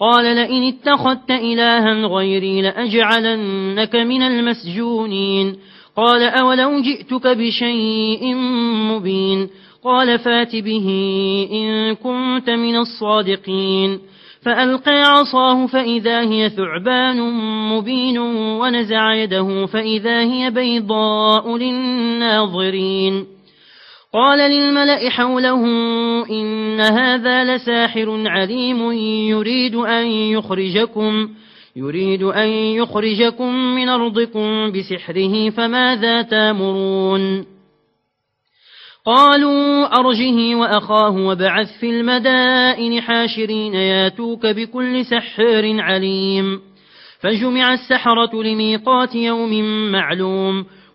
قال لئن اتخذت إلها غيري لأجعلنك من المسجونين. قال أولو جئتك بشيء مبين. قال فات به إن كنت من الصادقين. فألقى عصاه فإذا هي ثعبان مبين ونزع يده فإذا هي بيضاء للناظرين. قال للملأ حوله إن هذا لساحر عليم يريد أن يخرجكم يريد أن يخرجكم من أرضكم بسحره فماذا تامرون قالوا أرجه وأخاه وبعث في المدائن حاشرين ياتوك بكل سحر عليم فجمع السحرة لميقات يوم معلوم